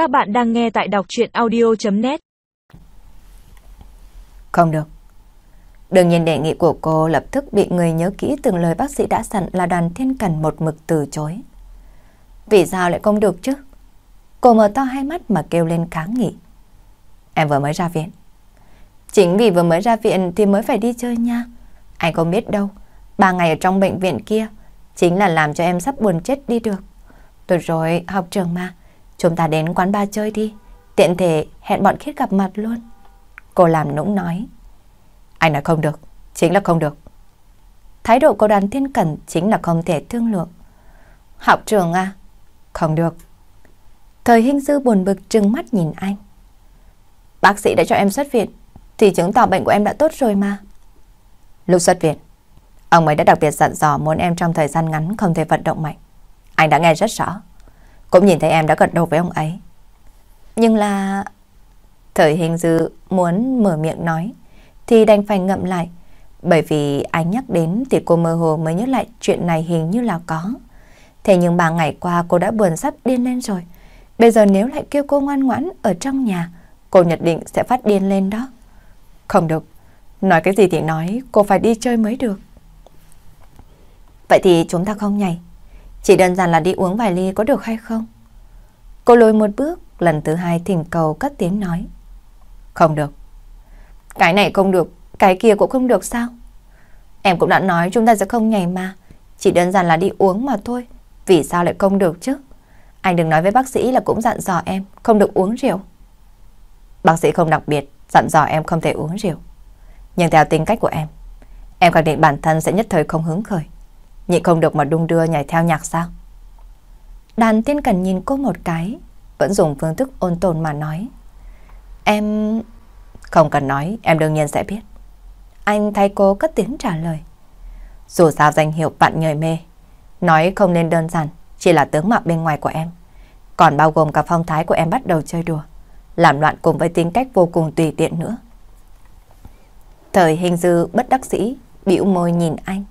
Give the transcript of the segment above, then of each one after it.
Các bạn đang nghe tại đọc chuyện audio.net Không được. Đương nhiên đề nghị của cô lập tức bị người nhớ kỹ từng lời bác sĩ đã dặn là đoàn thiên cần một mực từ chối. Vì sao lại không được chứ? Cô mở to hai mắt mà kêu lên kháng nghị. Em vừa mới ra viện. Chính vì vừa mới ra viện thì mới phải đi chơi nha. Anh không biết đâu. Ba ngày ở trong bệnh viện kia chính là làm cho em sắp buồn chết đi được. Được rồi, học trường mà. Chúng ta đến quán bar chơi đi. Tiện thể hẹn bọn khiết gặp mặt luôn. Cô làm nũng nói. Anh nói không được. Chính là không được. Thái độ của đoàn thiên cẩn chính là không thể thương lượng. Học trường à? Không được. Thời hình dư buồn bực trừng mắt nhìn anh. Bác sĩ đã cho em xuất viện, thì chứng tỏ bệnh của em đã tốt rồi mà. Lúc xuất viện, ông ấy đã đặc biệt dặn dò muốn em trong thời gian ngắn không thể vận động mạnh. Anh đã nghe rất rõ. Cũng nhìn thấy em đã gật đầu với ông ấy. Nhưng là... Thời hình dư muốn mở miệng nói, thì đành phải ngậm lại. Bởi vì anh nhắc đến thì cô mơ hồ mới nhớ lại chuyện này hình như là có. Thế nhưng ba ngày qua cô đã buồn sắp điên lên rồi. Bây giờ nếu lại kêu cô ngoan ngoãn ở trong nhà, cô nhất định sẽ phát điên lên đó. Không được, nói cái gì thì nói, cô phải đi chơi mới được. Vậy thì chúng ta không nhảy, chỉ đơn giản là đi uống vài ly có được hay không? Cô lùi một bước, lần thứ hai thỉnh cầu cất tiếng nói. Không được. Cái này không được, cái kia cũng không được sao? Em cũng đã nói chúng ta sẽ không nhảy mà, chỉ đơn giản là đi uống mà thôi. Vì sao lại không được chứ? Anh đừng nói với bác sĩ là cũng dặn dò em không được uống rượu. Bác sĩ không đặc biệt dặn dò em không thể uống rượu. Nhưng theo tính cách của em, em khẳng định bản thân sẽ nhất thời không hứng khởi. Nhị không được mà đung đưa nhảy theo nhạc sao? Đàn tiên cần nhìn cô một cái, vẫn dùng phương thức ôn tồn mà nói. Em... Không cần nói, em đương nhiên sẽ biết. Anh thay cô cất tiếng trả lời. Dù sao danh hiệu bạn nhời mê, nói không nên đơn giản, chỉ là tướng mạo bên ngoài của em. Còn bao gồm cả phong thái của em bắt đầu chơi đùa, làm loạn cùng với tính cách vô cùng tùy tiện nữa. Thời hình dư bất đắc sĩ, bĩu môi nhìn anh.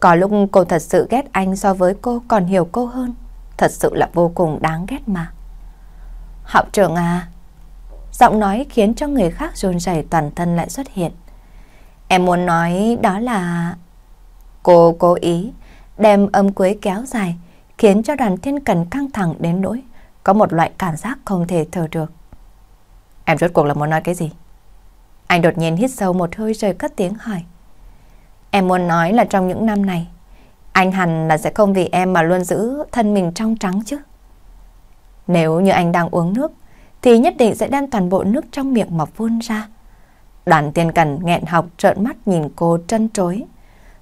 Có lúc cô thật sự ghét anh so với cô còn hiểu cô hơn. Thật sự là vô cùng đáng ghét mà. Học trưởng à, giọng nói khiến cho người khác run rẩy toàn thân lại xuất hiện. Em muốn nói đó là... Cô cố ý đem âm cuối kéo dài, khiến cho đoàn thiên cần căng thẳng đến nỗi có một loại cảm giác không thể thở được. Em rốt cuộc là muốn nói cái gì? Anh đột nhiên hít sâu một hơi rồi cất tiếng hỏi. Em muốn nói là trong những năm này, anh hẳn là sẽ không vì em mà luôn giữ thân mình trong trắng chứ. Nếu như anh đang uống nước, thì nhất định sẽ đem toàn bộ nước trong miệng mà phun ra. Đoàn tiên cần nghẹn học trợn mắt nhìn cô trân trối.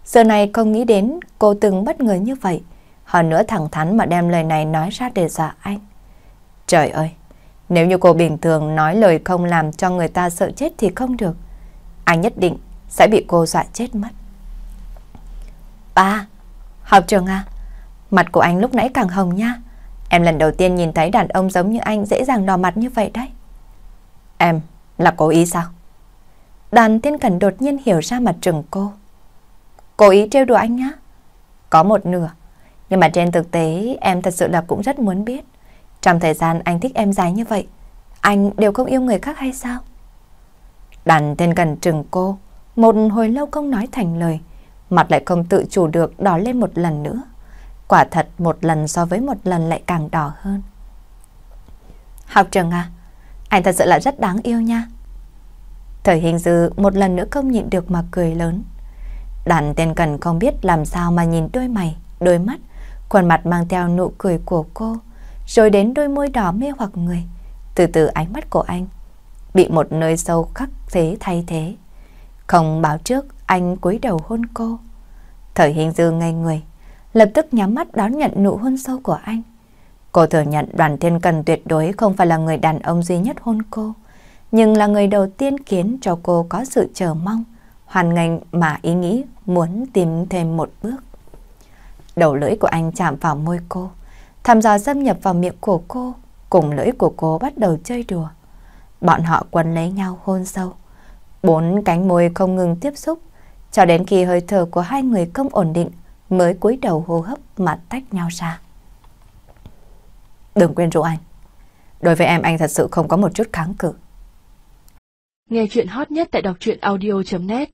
Giờ này không nghĩ đến cô từng bất ngờ như vậy. Hơn nữa thẳng thắn mà đem lời này nói ra để dọa anh. Trời ơi! Nếu như cô bình thường nói lời không làm cho người ta sợ chết thì không được. Anh nhất định sẽ bị cô dọa chết mất. Ba! Học trường à? Mặt của anh lúc nãy càng hồng nha. Em lần đầu tiên nhìn thấy đàn ông giống như anh dễ dàng đỏ mặt như vậy đấy. Em là cố ý sao? Đàn tiên Cần đột nhiên hiểu ra mặt trừng cô. Cố ý trêu đùa anh nhá. Có một nửa. Nhưng mà trên thực tế em thật sự là cũng rất muốn biết. Trong thời gian anh thích em dài như vậy, anh đều không yêu người khác hay sao? Đàn Thiên cần trừng cô, một hồi lâu không nói thành lời, mặt lại không tự chủ được đỏ lên một lần nữa. Quả thật một lần so với một lần lại càng đỏ hơn. Học trường à, anh thật sự là rất đáng yêu nha. Thời hình dư một lần nữa không nhịn được mà cười lớn. Đàn tên cần không biết làm sao mà nhìn đôi mày, đôi mắt, khuôn mặt mang theo nụ cười của cô, rồi đến đôi môi đỏ mê hoặc người. Từ từ ánh mắt của anh bị một nơi sâu khắc thế thay thế. Không báo trước, anh cúi đầu hôn cô. Thời hình dư ngây người, lập tức nhắm mắt đón nhận nụ hôn sâu của anh. Cô thừa nhận đoàn thiên cần tuyệt đối không phải là người đàn ông duy nhất hôn cô, nhưng là người đầu tiên khiến cho cô có sự chờ mong, hoàn ngành mà ý nghĩ muốn tìm thêm một bước. Đầu lưỡi của anh chạm vào môi cô, thăm dò xâm nhập vào miệng của cô, cùng lưỡi của cô bắt đầu chơi đùa. Bọn họ quấn lấy nhau hôn sâu. Bốn cánh môi không ngừng tiếp xúc, cho đến khi hơi thở của hai người không ổn định, mới cúi đầu hô hấp mà tách nhau ra. Đừng quên rủ anh. Đối với em anh thật sự không có một chút kháng cự. Nghe chuyện hot nhất tại đọc truyện audio.net